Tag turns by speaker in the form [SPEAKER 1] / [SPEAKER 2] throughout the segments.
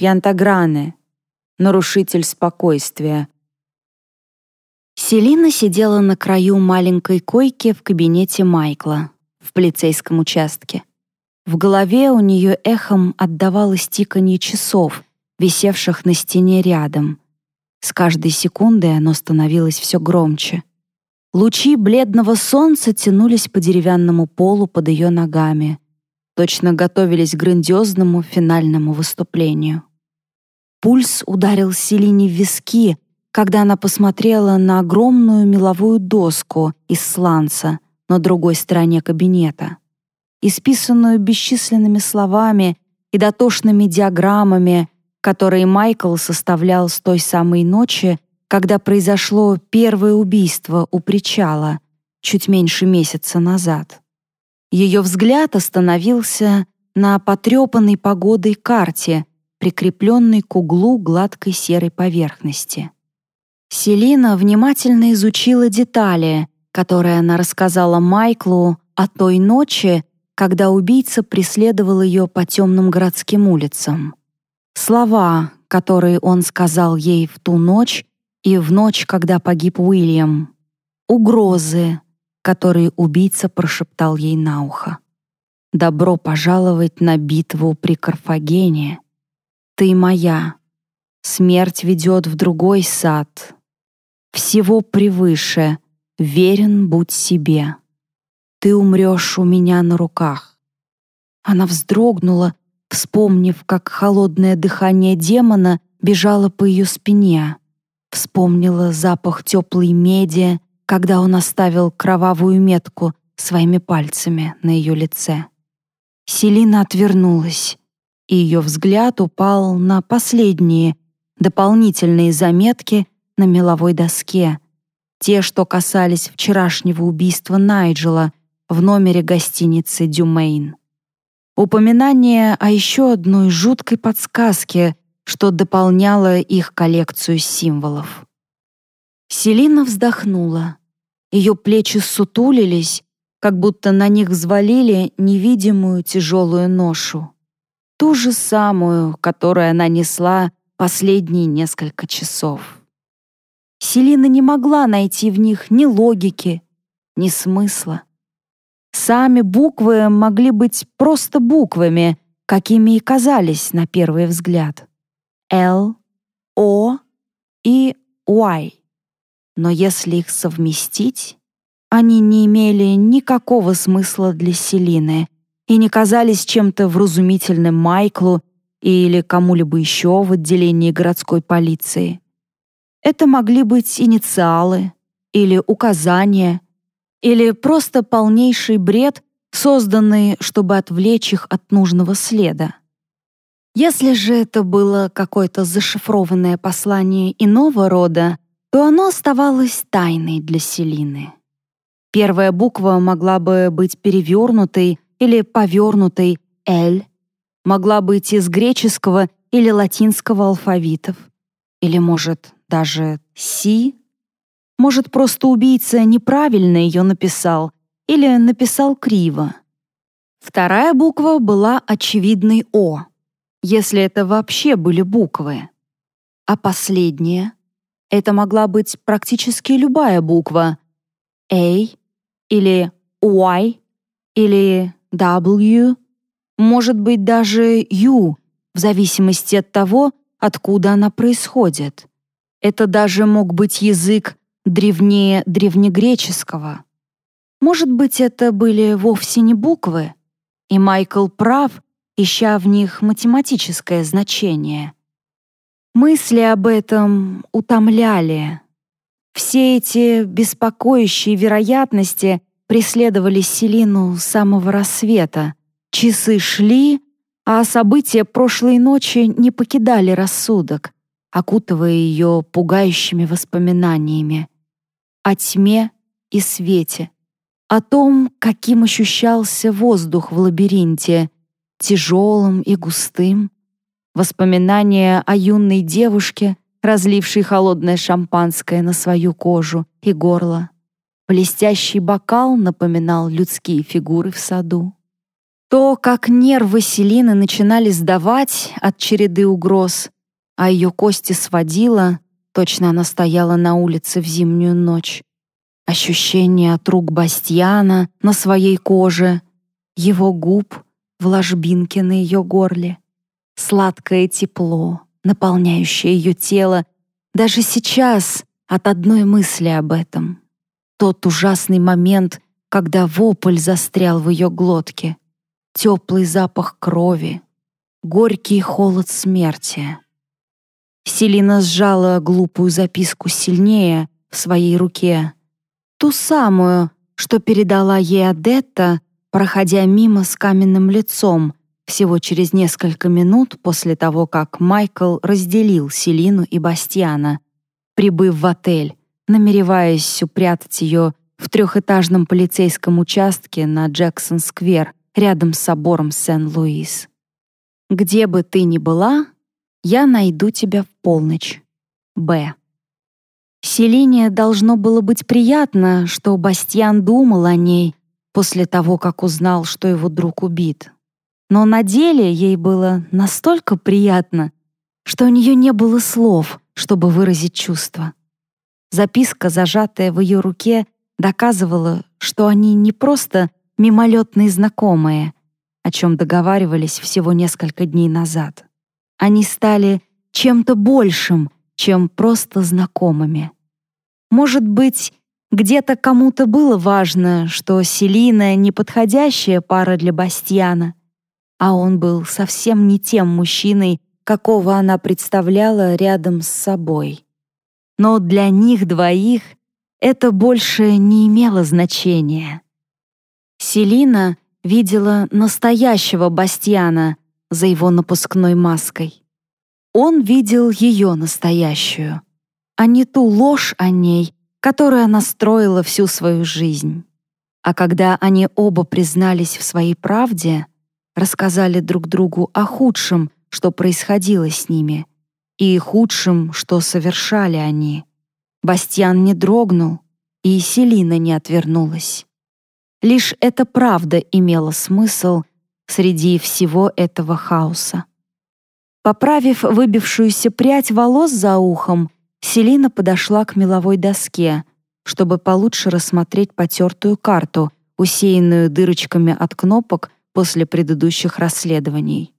[SPEAKER 1] Пьянтагране, нарушитель спокойствия. Селина сидела на краю маленькой койки в кабинете Майкла в полицейском участке. В голове у нее эхом отдавалось тиканье часов, висевших на стене рядом. С каждой секундой оно становилось все громче. Лучи бледного солнца тянулись по деревянному полу под ее ногами. Точно готовились к грандиозному финальному выступлению. Пульс ударил Селине в виски, когда она посмотрела на огромную меловую доску из сланца на другой стороне кабинета, исписанную бесчисленными словами и дотошными диаграммами, которые Майкл составлял с той самой ночи, когда произошло первое убийство у причала, чуть меньше месяца назад. Ее взгляд остановился на потрепанной погодой карте, прикрепленной к углу гладкой серой поверхности. Селина внимательно изучила детали, которые она рассказала Майклу о той ночи, когда убийца преследовал ее по темным городским улицам. Слова, которые он сказал ей в ту ночь и в ночь, когда погиб Уильям. Угрозы, которые убийца прошептал ей на ухо. «Добро пожаловать на битву при Карфагене. Ты моя. Смерть ведет в другой сад. Всего превыше. Верен будь себе. Ты умрешь у меня на руках». Она вздрогнула, вспомнив, как холодное дыхание демона бежало по ее спине. Вспомнила запах теплой меди, когда он оставил кровавую метку своими пальцами на ее лице. Селина отвернулась, и ее взгляд упал на последние дополнительные заметки на меловой доске, те, что касались вчерашнего убийства Найджела в номере гостиницы «Дюмейн». Упоминание о еще одной жуткой подсказке, что дополняло их коллекцию символов. Селина вздохнула. Ее плечи сутулились, как будто на них взвалили невидимую тяжелую ношу. Ту же самую, которую она несла последние несколько часов. Селина не могла найти в них ни логики, ни смысла. Сами буквы могли быть просто буквами, какими и казались на первый взгляд. L, O и Y. Но если их совместить, они не имели никакого смысла для Селины и не казались чем-то вразумительным Майклу или кому-либо еще в отделении городской полиции. Это могли быть инициалы или указания, или просто полнейший бред, созданный, чтобы отвлечь их от нужного следа. Если же это было какое-то зашифрованное послание иного рода, то оно оставалось тайной для Селины. Первая буква могла бы быть перевернутой или повернутой «Л», могла быть из греческого или латинского алфавитов, или, может, даже «Си», может, просто убийца неправильно ее написал или написал криво. Вторая буква была очевидной «О», если это вообще были буквы. А последняя — это могла быть практически любая буква «A» или «Y» или «W», может быть, даже «U», в зависимости от того, откуда она происходит. Это даже мог быть язык древнее древнегреческого. Может быть, это были вовсе не буквы, и Майкл прав, ища в них математическое значение. Мысли об этом утомляли. Все эти беспокоящие вероятности преследовали Селину с самого рассвета. Часы шли, а события прошлой ночи не покидали рассудок, окутывая ее пугающими воспоминаниями о тьме и свете, о том, каким ощущался воздух в лабиринте, тяжелым и густым, воспоминания о юной девушке, разлившей холодное шампанское на свою кожу и горло. Блестящий бокал напоминал людские фигуры в саду. То, как нервы Селины начинали сдавать от череды угроз, а ее кости сводило, точно она стояла на улице в зимнюю ночь. Ощущение от рук Бастьяна на своей коже, его губ в ложбинке на ее горле, сладкое тепло, наполняющее ее тело, даже сейчас от одной мысли об этом. Тот ужасный момент, когда вопль застрял в ее глотке, теплый запах крови, горький холод смерти. Селина сжала глупую записку сильнее в своей руке, ту самую, что передала ей Адетта, проходя мимо с каменным лицом, всего через несколько минут после того, как Майкл разделил Селину и Бастиана, прибыв в отель, намереваясь упрятать ее в трехэтажном полицейском участке на Джексон-сквер рядом с собором Сен-Луис. «Где бы ты ни была, я найду тебя в полночь. Б». Селине должно было быть приятно, что Бастьян думал о ней после того, как узнал, что его друг убит. Но на деле ей было настолько приятно, что у нее не было слов, чтобы выразить чувства. Записка, зажатая в ее руке, доказывала, что они не просто мимолетные знакомые, о чем договаривались всего несколько дней назад. Они стали чем-то большим, чем просто знакомыми. Может быть, где-то кому-то было важно, что Селина — неподходящая пара для Бастьяна, а он был совсем не тем мужчиной, какого она представляла рядом с собой. Но для них двоих это больше не имело значения. Селина видела настоящего Бастьяна за его напускной маской. Он видел ее настоящую, а не ту ложь о ней, которую она строила всю свою жизнь. А когда они оба признались в своей правде, рассказали друг другу о худшем, что происходило с ними, и худшем, что совершали они. Бастьян не дрогнул, и Селина не отвернулась. Лишь эта правда имела смысл среди всего этого хаоса. Поправив выбившуюся прядь волос за ухом, Селина подошла к меловой доске, чтобы получше рассмотреть потертую карту, усеянную дырочками от кнопок после предыдущих расследований.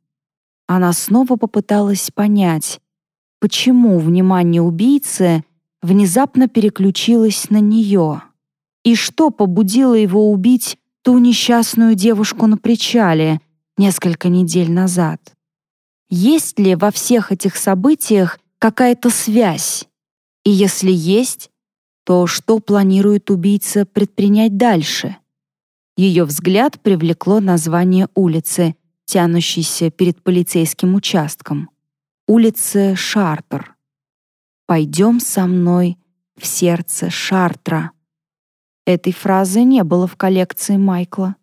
[SPEAKER 1] Она снова попыталась понять, почему внимание убийцы внезапно переключилось на нее. И что побудило его убить ту несчастную девушку на причале несколько недель назад? Есть ли во всех этих событиях какая-то связь? И если есть, то что планирует убийца предпринять дальше? Ее взгляд привлекло название улицы, тянущейся перед полицейским участком. Улица Шартер. «Пойдем со мной в сердце Шартра». Этой фразы не было в коллекции Майкла.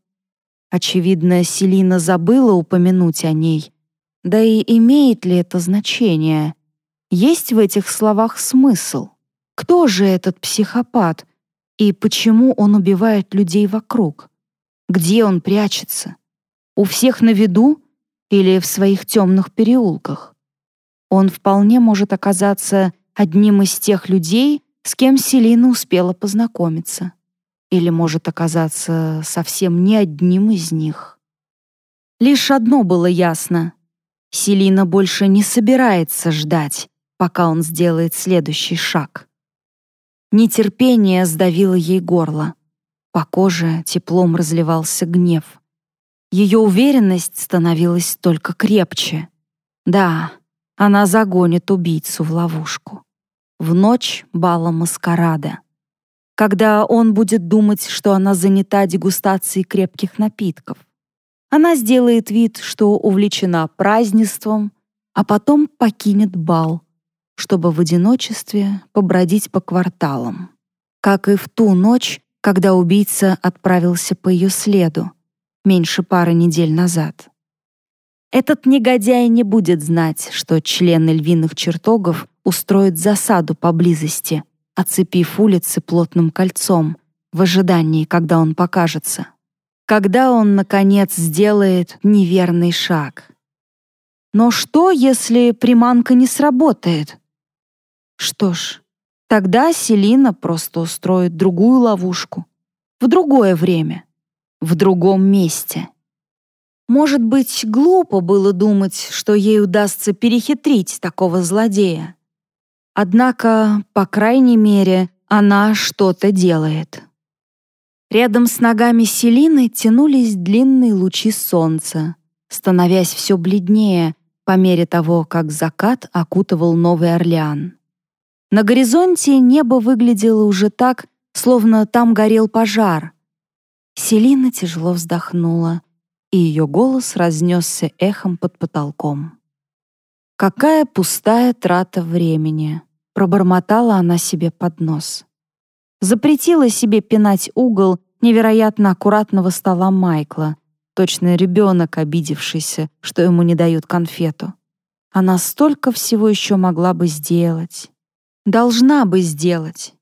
[SPEAKER 1] Очевидно, Селина забыла упомянуть о ней. Да и имеет ли это значение? Есть в этих словах смысл? Кто же этот психопат? И почему он убивает людей вокруг? Где он прячется? У всех на виду или в своих темных переулках? Он вполне может оказаться одним из тех людей, с кем Селина успела познакомиться или может оказаться совсем не одним из них. Лишь одно было ясно. Селина больше не собирается ждать, пока он сделает следующий шаг. Нетерпение сдавило ей горло. По коже теплом разливался гнев. Ее уверенность становилась только крепче. Да, она загонит убийцу в ловушку. В ночь бала маскарада когда он будет думать, что она занята дегустацией крепких напитков. Она сделает вид, что увлечена празднеством, а потом покинет бал, чтобы в одиночестве побродить по кварталам. Как и в ту ночь, когда убийца отправился по ее следу, меньше пары недель назад. Этот негодяй не будет знать, что члены львиных чертогов устроят засаду поблизости, оцепив улицы плотным кольцом, в ожидании, когда он покажется. когда он, наконец, сделает неверный шаг. Но что, если приманка не сработает? Что ж, тогда Селина просто устроит другую ловушку. В другое время. В другом месте. Может быть, глупо было думать, что ей удастся перехитрить такого злодея. Однако, по крайней мере, она что-то делает. Рядом с ногами Селины тянулись длинные лучи солнца, становясь все бледнее по мере того, как закат окутывал Новый Орлеан. На горизонте небо выглядело уже так, словно там горел пожар. Селина тяжело вздохнула, и ее голос разнесся эхом под потолком. «Какая пустая трата времени!» — пробормотала она себе под нос запретила себе пинать угол невероятно аккуратного стола Майкла, точно ребенок, обидевшийся, что ему не дают конфету. Она столько всего еще могла бы сделать. Должна бы сделать.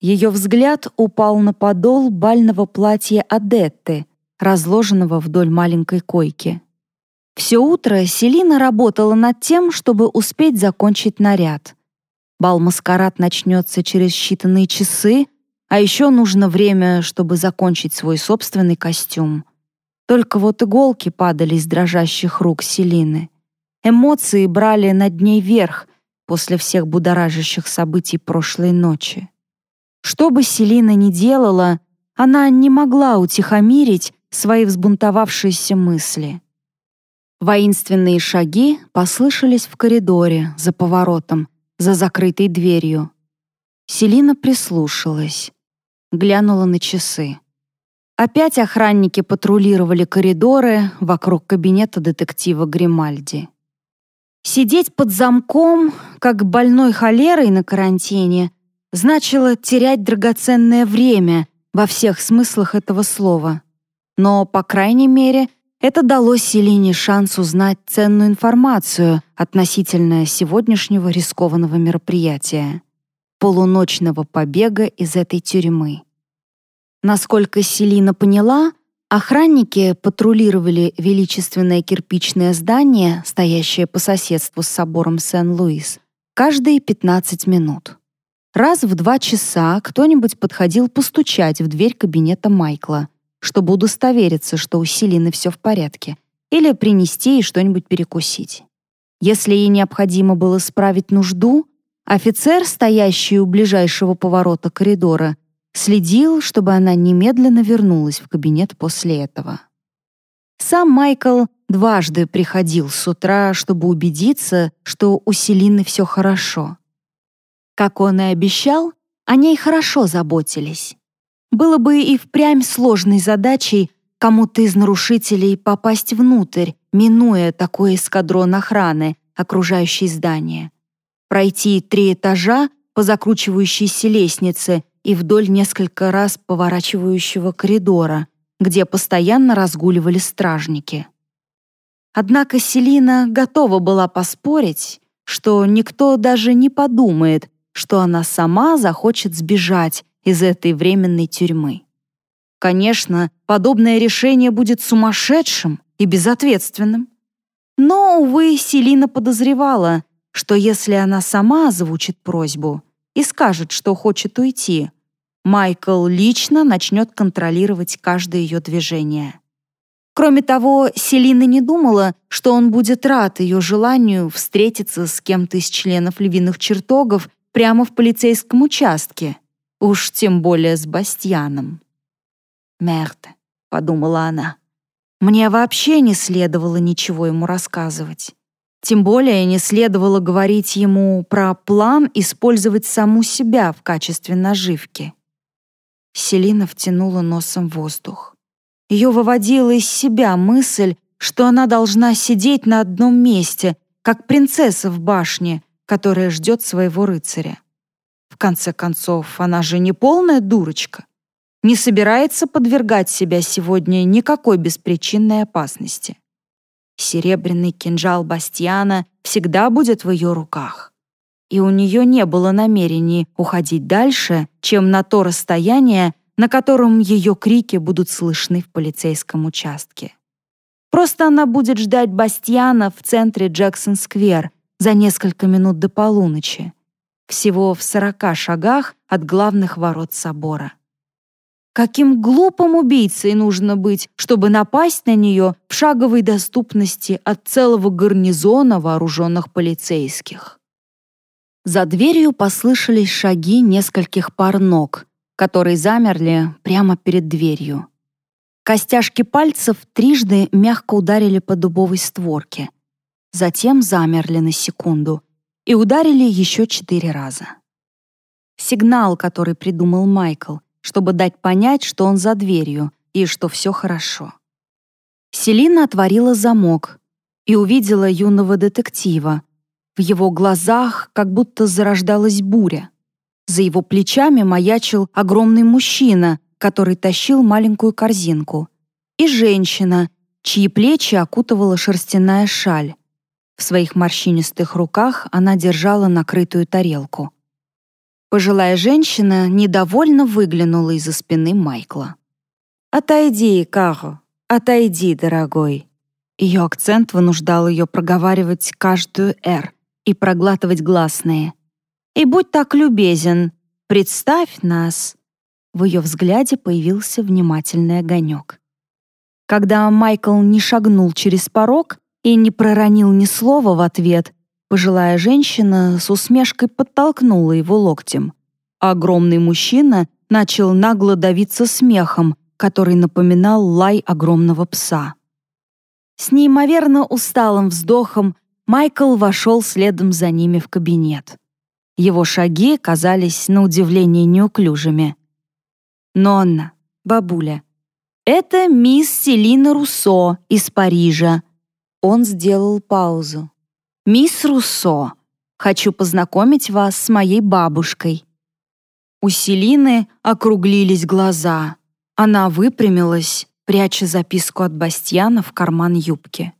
[SPEAKER 1] Ее взгляд упал на подол бального платья Адетты, разложенного вдоль маленькой койки. Все утро Селина работала над тем, чтобы успеть закончить наряд. Бал-маскарад начнется через считанные часы, а еще нужно время, чтобы закончить свой собственный костюм. Только вот иголки падали из дрожащих рук Селины. Эмоции брали над ней верх после всех будоражащих событий прошлой ночи. Что бы Селина ни делала, она не могла утихомирить свои взбунтовавшиеся мысли. Воинственные шаги послышались в коридоре за поворотом, за закрытой дверью. Селина прислушалась. Глянула на часы. Опять охранники патрулировали коридоры вокруг кабинета детектива Гримальди. Сидеть под замком, как больной холерой на карантине, значило терять драгоценное время во всех смыслах этого слова. Но, по крайней мере, это дало Селине шанс узнать ценную информацию относительно сегодняшнего рискованного мероприятия — полуночного побега из этой тюрьмы. Насколько Селина поняла, охранники патрулировали величественное кирпичное здание, стоящее по соседству с собором Сен-Луис, каждые 15 минут. Раз в два часа кто-нибудь подходил постучать в дверь кабинета Майкла — чтобы удостовериться, что у Селины все в порядке, или принести ей что-нибудь перекусить. Если ей необходимо было справить нужду, офицер, стоящий у ближайшего поворота коридора, следил, чтобы она немедленно вернулась в кабинет после этого. Сам Майкл дважды приходил с утра, чтобы убедиться, что у Селины все хорошо. Как он и обещал, о ней хорошо заботились. Было бы и впрямь сложной задачей кому-то из нарушителей попасть внутрь, минуя такой эскадрон охраны, окружающий здание. Пройти три этажа по закручивающейся лестнице и вдоль несколько раз поворачивающего коридора, где постоянно разгуливали стражники. Однако Селина готова была поспорить, что никто даже не подумает, что она сама захочет сбежать из этой временной тюрьмы. Конечно, подобное решение будет сумасшедшим и безответственным. Но, увы, Селина подозревала, что если она сама озвучит просьбу и скажет, что хочет уйти, Майкл лично начнет контролировать каждое ее движение. Кроме того, Селина не думала, что он будет рад ее желанию встретиться с кем-то из членов львиных чертогов прямо в полицейском участке, Уж тем более с Бастьяном. «Мерт», — подумала она, — «мне вообще не следовало ничего ему рассказывать. Тем более не следовало говорить ему про план использовать саму себя в качестве наживки». Селина втянула носом воздух. Ее выводила из себя мысль, что она должна сидеть на одном месте, как принцесса в башне, которая ждет своего рыцаря. Конце концов, она же не полная дурочка. Не собирается подвергать себя сегодня никакой беспричинной опасности. Серебряный кинжал Бастиана всегда будет в ее руках. И у нее не было намерений уходить дальше, чем на то расстояние, на котором ее крики будут слышны в полицейском участке. Просто она будет ждать Бастьяна в центре Джексон-сквер за несколько минут до полуночи, всего в сорока шагах от главных ворот собора. Каким глупым убийцей нужно быть, чтобы напасть на нее в шаговой доступности от целого гарнизона вооруженных полицейских? За дверью послышались шаги нескольких пар ног, которые замерли прямо перед дверью. Костяшки пальцев трижды мягко ударили по дубовой створке. Затем замерли на секунду и ударили еще четыре раза. Сигнал, который придумал Майкл — чтобы дать понять, что он за дверью и что все хорошо. Селина отворила замок и увидела юного детектива. В его глазах как будто зарождалась буря. За его плечами маячил огромный мужчина, который тащил маленькую корзинку, и женщина, чьи плечи окутывала шерстяная шаль. В своих морщинистых руках она держала накрытую тарелку. Пожилая женщина недовольно выглянула из-за спины Майкла. «Отойди, Каро, отойди, дорогой». Ее акцент вынуждал ее проговаривать каждую «р» и проглатывать гласные. «И будь так любезен, представь нас». В ее взгляде появился внимательный огонек. Когда Майкл не шагнул через порог и не проронил ни слова в ответ, Пожилая женщина с усмешкой подтолкнула его локтем. Огромный мужчина начал нагло давиться смехом, который напоминал лай огромного пса. С неимоверно усталым вздохом Майкл вошел следом за ними в кабинет. Его шаги казались на удивление неуклюжими. «Нонна, бабуля, это мисс Селина Руссо из Парижа». Он сделал паузу. «Мисс Руссо, хочу познакомить вас с моей бабушкой». У Селины округлились глаза. Она выпрямилась, пряча записку от Бастьяна в карман юбки.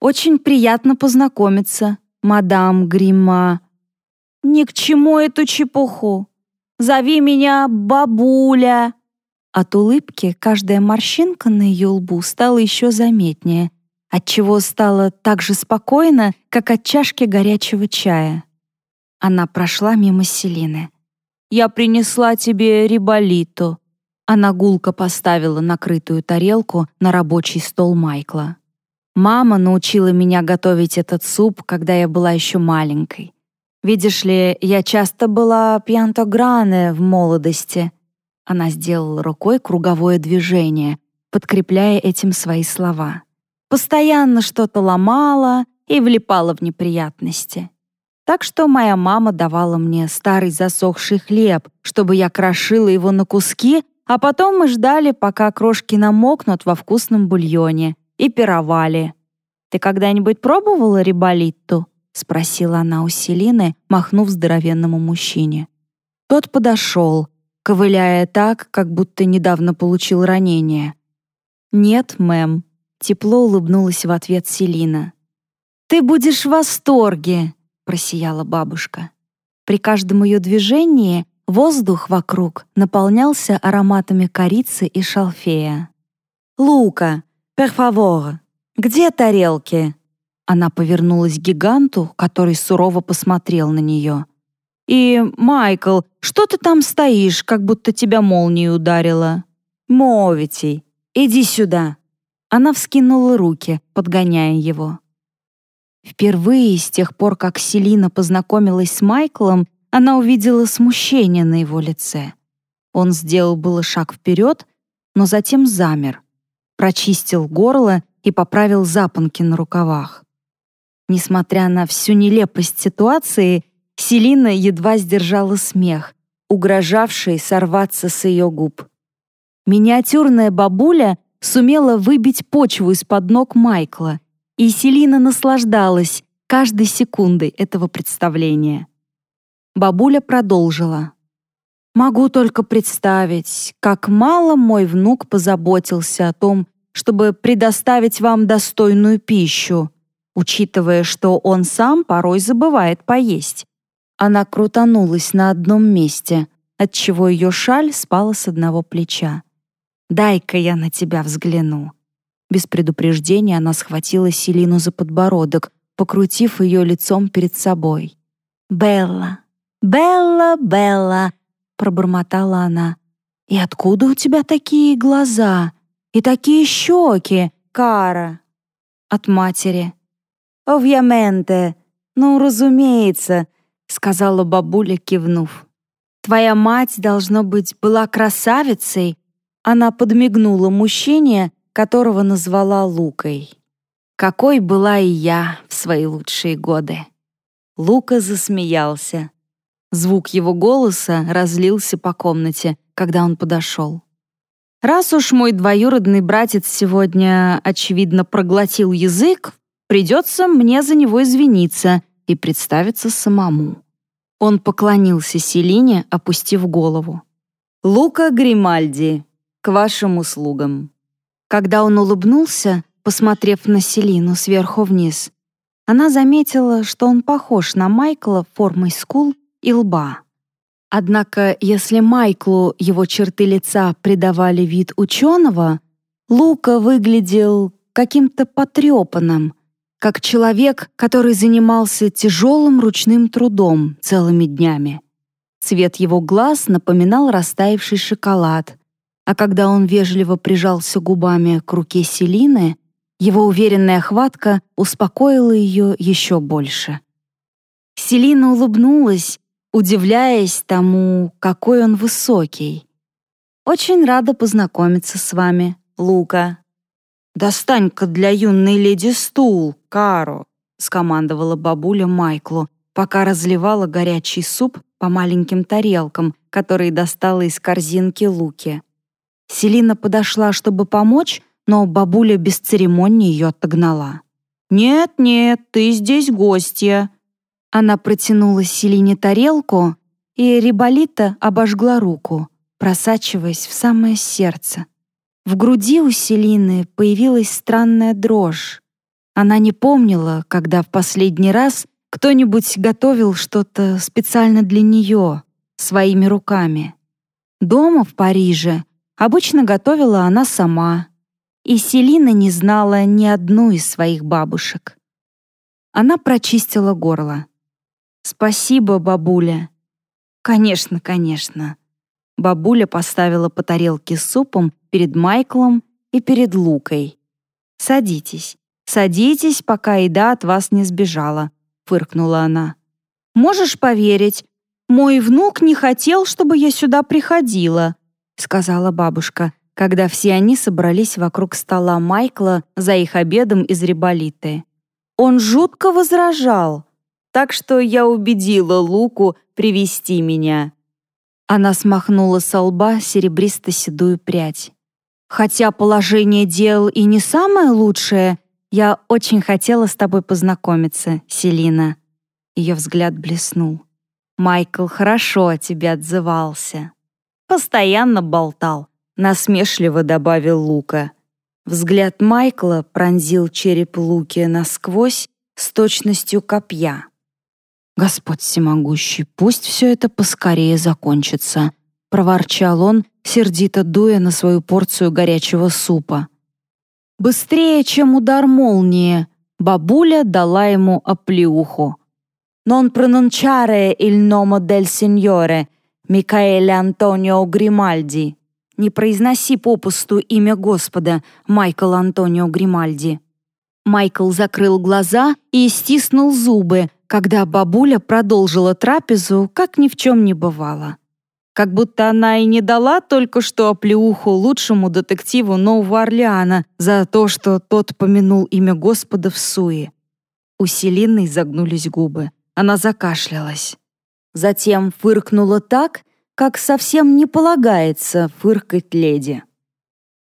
[SPEAKER 1] «Очень приятно познакомиться, мадам Грима». «Ни к чему эту чепуху. Зови меня бабуля». От улыбки каждая морщинка на ее лбу стала еще заметнее, отчего стало так же спокойно, как от чашки горячего чая. Она прошла мимо Селины. «Я принесла тебе риболиту». Она гулко поставила накрытую тарелку на рабочий стол Майкла. «Мама научила меня готовить этот суп, когда я была еще маленькой. Видишь ли, я часто была пьянтогране в молодости». Она сделала рукой круговое движение, подкрепляя этим свои слова постоянно что-то ломала и влипала в неприятности. Так что моя мама давала мне старый засохший хлеб, чтобы я крошила его на куски, а потом мы ждали, пока крошки намокнут во вкусном бульоне, и пировали. «Ты когда-нибудь пробовала риболитту?» — спросила она у Селины, махнув здоровенному мужчине. Тот подошел, ковыляя так, как будто недавно получил ранение. «Нет, мэм», Тепло улыбнулась в ответ Селина. «Ты будешь в восторге!» — просияла бабушка. При каждом ее движении воздух вокруг наполнялся ароматами корицы и шалфея. «Лука, перфавор, где тарелки?» Она повернулась к гиганту, который сурово посмотрел на нее. «И, Майкл, что ты там стоишь, как будто тебя молнией ударила?» «Мовитей, иди сюда!» Она вскинула руки, подгоняя его. Впервые с тех пор, как Селина познакомилась с Майклом, она увидела смущение на его лице. Он сделал было шаг вперед, но затем замер, прочистил горло и поправил запонки на рукавах. Несмотря на всю нелепость ситуации, Селина едва сдержала смех, угрожавший сорваться с ее губ. Миниатюрная бабуля сумела выбить почву из-под ног Майкла, и Селина наслаждалась каждой секундой этого представления. Бабуля продолжила. «Могу только представить, как мало мой внук позаботился о том, чтобы предоставить вам достойную пищу, учитывая, что он сам порой забывает поесть». Она крутанулась на одном месте, отчего ее шаль спала с одного плеча. «Дай-ка я на тебя взгляну». Без предупреждения она схватила Селину за подбородок, покрутив ее лицом перед собой. «Белла, Белла, Белла!» — пробормотала она. «И откуда у тебя такие глаза? И такие щеки, Кара?» «От матери». «Овьяменте! Ну, разумеется!» — сказала бабуля, кивнув. «Твоя мать, должно быть, была красавицей?» Она подмигнула мужчине, которого назвала Лукой. «Какой была и я в свои лучшие годы!» Лука засмеялся. Звук его голоса разлился по комнате, когда он подошел. «Раз уж мой двоюродный братец сегодня, очевидно, проглотил язык, придется мне за него извиниться и представиться самому». Он поклонился Селине, опустив голову. «Лука Гримальди, к вашим услугам». Когда он улыбнулся, посмотрев на Селину сверху вниз, она заметила, что он похож на Майкла формой скул и лба. Однако, если Майклу его черты лица придавали вид ученого, Лука выглядел каким-то потрепанным, как человек, который занимался тяжелым ручным трудом целыми днями. Цвет его глаз напоминал растаявший шоколад, а когда он вежливо прижался губами к руке Селины, его уверенная хватка успокоила ее еще больше. Селина улыбнулась, удивляясь тому, какой он высокий. «Очень рада познакомиться с вами, Лука». «Достань-ка для юной леди стул, Каро», — скомандовала бабуля Майклу, пока разливала горячий суп по маленьким тарелкам, которые достала из корзинки Луки. Селина подошла, чтобы помочь, но бабуля без церемонии ее отогнала. «Нет-нет, ты здесь гостья», она протянула Селине тарелку, и Риболита обожгла руку, просачиваясь в самое сердце. В груди у Селины появилась странная дрожь. Она не помнила, когда в последний раз кто-нибудь готовил что-то специально для нее, своими руками. Дома в Париже обычно готовила она сама, и Селина не знала ни одну из своих бабушек. Она прочистила горло. «Спасибо, бабуля». «Конечно, конечно». Бабуля поставила по тарелке с супом перед Майклом и перед Лукой. «Садитесь, садитесь, пока еда от вас не сбежала», — фыркнула она. «Можешь поверить, мой внук не хотел, чтобы я сюда приходила», — сказала бабушка, когда все они собрались вокруг стола Майкла за их обедом из риболиты. «Он жутко возражал так что я убедила Луку привести меня». Она смахнула со лба серебристо-седую прядь. «Хотя положение дел и не самое лучшее, я очень хотела с тобой познакомиться, Селина». Ее взгляд блеснул. «Майкл хорошо о тебе отзывался». «Постоянно болтал», — насмешливо добавил Лука. Взгляд Майкла пронзил череп Луки насквозь с точностью копья. «Господь всемогущий, пусть все это поскорее закончится», — проворчал он, сердито дуя на свою порцию горячего супа. Быстрее, чем удар молнии, бабуля дала ему оплеуху. «Non pronunciare il nome del Signore, Микаэле Антонио Гримальди». «Не произноси попусту имя Господа, Майкл Антонио Гримальди». Майкл закрыл глаза и стиснул зубы, когда бабуля продолжила трапезу, как ни в чем не бывало. Как будто она и не дала только что оплеуху лучшему детективу Нового Орлеана за то, что тот помянул имя Господа в суе. У Селины загнулись губы. Она закашлялась. Затем фыркнула так, как совсем не полагается фыркать леди.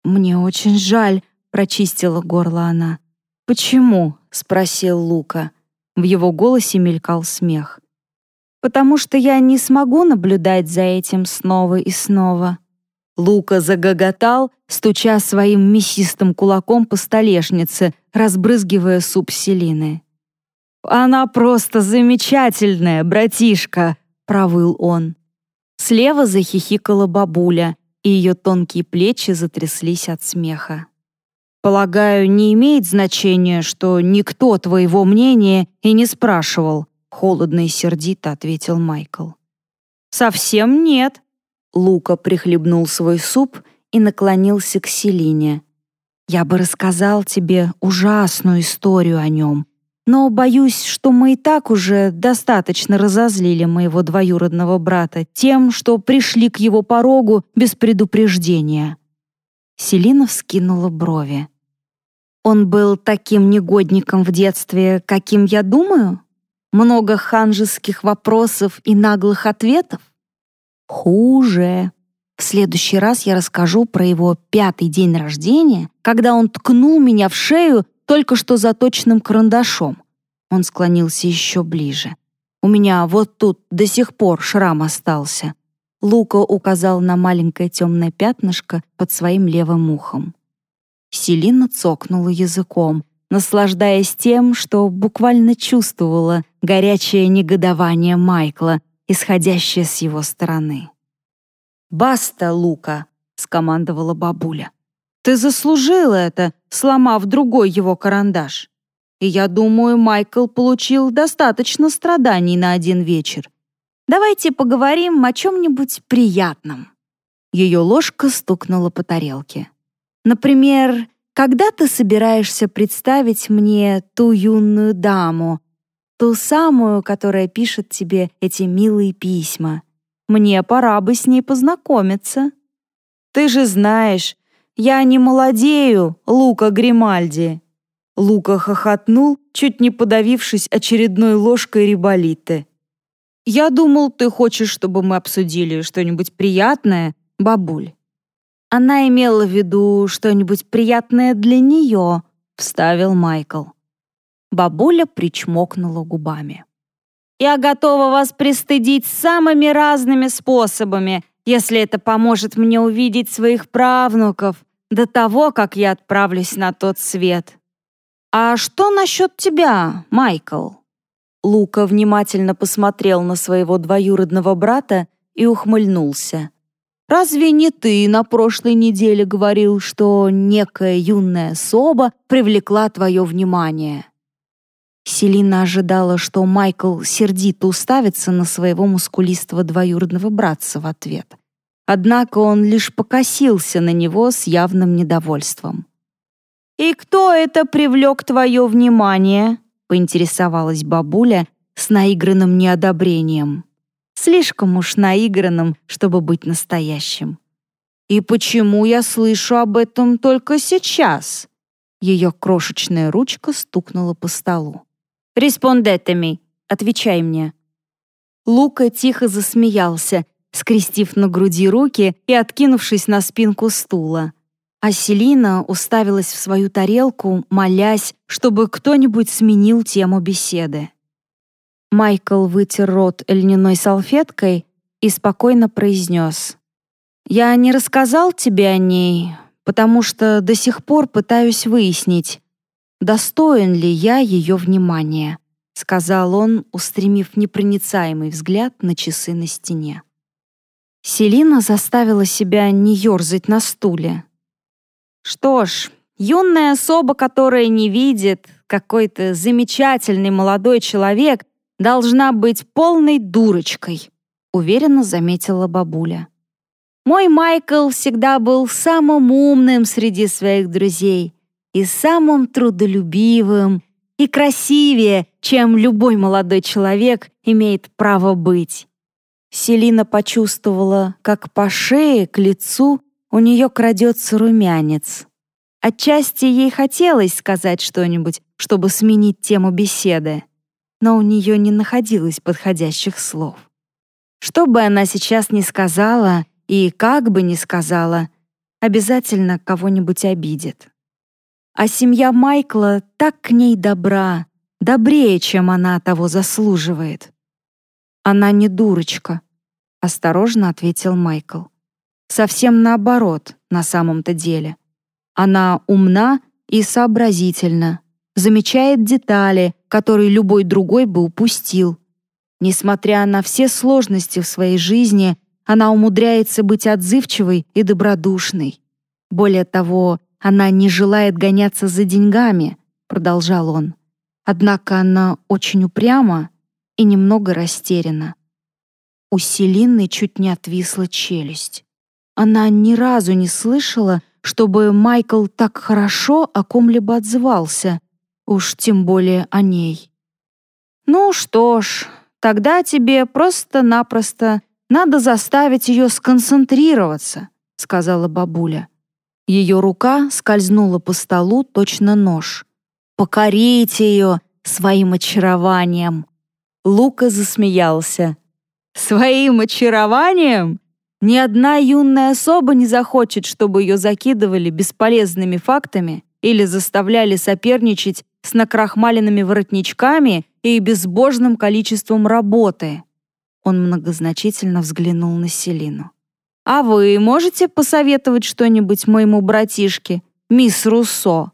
[SPEAKER 1] «Мне очень жаль», — прочистила горло она. «Почему?» — спросил Лука. В его голосе мелькал смех. «Потому что я не смогу наблюдать за этим снова и снова». Лука загоготал, стуча своим мясистым кулаком по столешнице, разбрызгивая суп селины. «Она просто замечательная, братишка!» — провыл он. Слева захихикала бабуля, и ее тонкие плечи затряслись от смеха. «Полагаю, не имеет значения, что никто твоего мнения и не спрашивал», холодно и сердито ответил Майкл. «Совсем нет». Лука прихлебнул свой суп и наклонился к Селине. «Я бы рассказал тебе ужасную историю о нем, но боюсь, что мы и так уже достаточно разозлили моего двоюродного брата тем, что пришли к его порогу без предупреждения». Селина вскинула брови. «Он был таким негодником в детстве, каким я думаю? Много ханжеских вопросов и наглых ответов? Хуже. В следующий раз я расскажу про его пятый день рождения, когда он ткнул меня в шею только что заточенным карандашом. Он склонился еще ближе. У меня вот тут до сих пор шрам остался. Лука указал на маленькое темное пятнышко под своим левым ухом. Селина цокнула языком, наслаждаясь тем, что буквально чувствовала горячее негодование Майкла, исходящее с его стороны. «Баста, Лука!» — скомандовала бабуля. «Ты заслужил это, сломав другой его карандаш. И я думаю, Майкл получил достаточно страданий на один вечер. Давайте поговорим о чем-нибудь приятном». Ее ложка стукнула по тарелке. «Например, когда ты собираешься представить мне ту юную даму, ту самую, которая пишет тебе эти милые письма?» Мне пора бы с ней познакомиться. Ты же знаешь, я не молодею, Лука Гримальди. Лука хохотнул, чуть не подавившись очередной ложкой риболиты. «Я думал, ты хочешь, чтобы мы обсудили что-нибудь приятное, бабуль». Она имела в виду что-нибудь приятное для нее, вставил Майкл. Бабуля причмокнула губами. Я готова вас пристыдить самыми разными способами, если это поможет мне увидеть своих правнуков до того, как я отправлюсь на тот свет. А что насчет тебя, Майкл? Лука внимательно посмотрел на своего двоюродного брата и ухмыльнулся. «Разве не ты на прошлой неделе говорил, что некая юная особа привлекла твое внимание?» Селина ожидала, что Майкл сердито уставится на своего мускулистого двоюродного братца в ответ. Однако он лишь покосился на него с явным недовольством. «И кто это привлек твое внимание?» — поинтересовалась бабуля с наигранным неодобрением. Слишком уж наигранным, чтобы быть настоящим. «И почему я слышу об этом только сейчас?» Ее крошечная ручка стукнула по столу. «Респондетами. Отвечай мне». Лука тихо засмеялся, скрестив на груди руки и откинувшись на спинку стула. А Селина уставилась в свою тарелку, молясь, чтобы кто-нибудь сменил тему беседы. Майкл вытер рот льняной салфеткой и спокойно произнес. «Я не рассказал тебе о ней, потому что до сих пор пытаюсь выяснить, достоин ли я ее внимания», — сказал он, устремив непроницаемый взгляд на часы на стене. Селина заставила себя не ерзать на стуле. «Что ж, юная особа, которая не видит, какой-то замечательный молодой человек, должна быть полной дурочкой», — уверенно заметила бабуля. «Мой Майкл всегда был самым умным среди своих друзей, и самым трудолюбивым, и красивее, чем любой молодой человек имеет право быть. Селина почувствовала, как по шее к лицу у нее крадется румянец. Отчасти ей хотелось сказать что-нибудь, чтобы сменить тему беседы, но у нее не находилось подходящих слов. Что бы она сейчас ни сказала и как бы ни сказала, обязательно кого-нибудь обидит. А семья Майкла так к ней добра, добрее, чем она того заслуживает. Она не дурочка, осторожно ответил Майкл. Совсем наоборот, на самом-то деле. Она умна и сообразительна, замечает детали, которые любой другой бы упустил. Несмотря на все сложности в своей жизни, она умудряется быть отзывчивой и добродушной. Более того, она не желает гоняться за деньгами, продолжал он. Однако она очень упряма и немного растеряна. У Селины чуть не отвисла челюсть. Она ни разу не слышала, чтобы Майкл так хорошо о ком-либо отзывался, уж тем более о ней. «Ну что ж, тогда тебе просто-напросто надо заставить ее сконцентрироваться», — сказала бабуля. Ее рука скользнула по столу точно нож. «Покорите ее своим очарованием!» Лука засмеялся. «Своим очарованием? Ни одна юная особа не захочет, чтобы ее закидывали бесполезными фактами или заставляли соперничать с накрахмаленными воротничками и безбожным количеством работы». Он многозначительно взглянул на Селину. А вы можете посоветовать что-нибудь моему братишке, мисс Руссо?»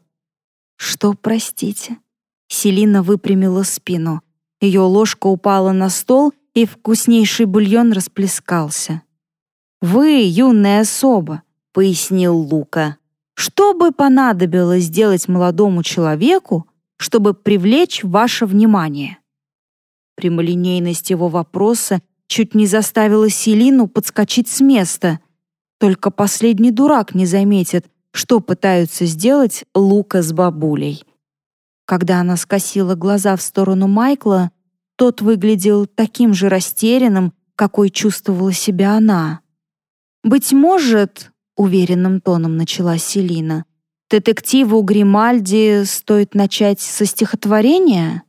[SPEAKER 1] «Что, простите?» Селина выпрямила спину. Ее ложка упала на стол, и вкуснейший бульон расплескался. «Вы, юная особа», — пояснил Лука. «Что бы понадобилось сделать молодому человеку, чтобы привлечь ваше внимание?» Прямолинейность его вопроса чуть не заставила Селину подскочить с места. Только последний дурак не заметит, что пытаются сделать Лука с бабулей. Когда она скосила глаза в сторону Майкла, тот выглядел таким же растерянным, какой чувствовала себя она. «Быть может», — уверенным тоном начала Селина, «детективу Гримальди стоит начать со стихотворения?»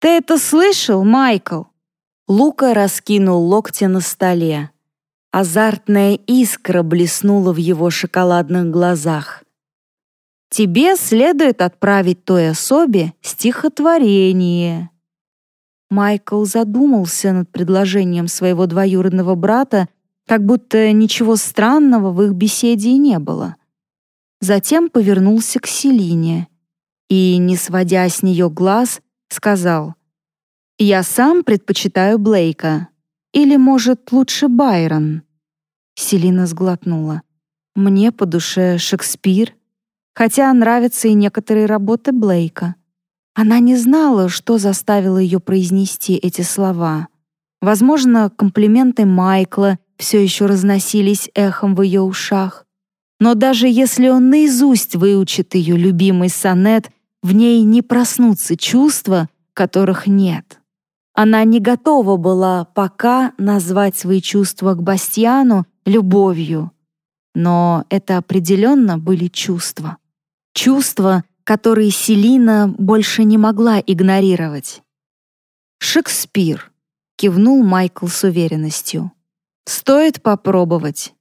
[SPEAKER 1] «Ты это слышал, Майкл?» Лука раскинул локти на столе. Азартная искра блеснула в его шоколадных глазах. «Тебе следует отправить той особе стихотворение». Майкл задумался над предложением своего двоюродного брата, как будто ничего странного в их беседе не было. Затем повернулся к Селине и, не сводя с нее глаз, сказал я сам предпочитаю Блейка. Или, может, лучше Байрон?» Селина сглотнула. «Мне по душе Шекспир, хотя нравятся и некоторые работы Блейка». Она не знала, что заставило ее произнести эти слова. Возможно, комплименты Майкла все еще разносились эхом в ее ушах. Но даже если он наизусть выучит ее любимый сонет, в ней не проснутся чувства, которых нет. Она не готова была пока назвать свои чувства к Бастьяну любовью. Но это определенно были чувства. Чувства, которые Селина больше не могла игнорировать. «Шекспир», — кивнул Майкл с уверенностью. «Стоит попробовать».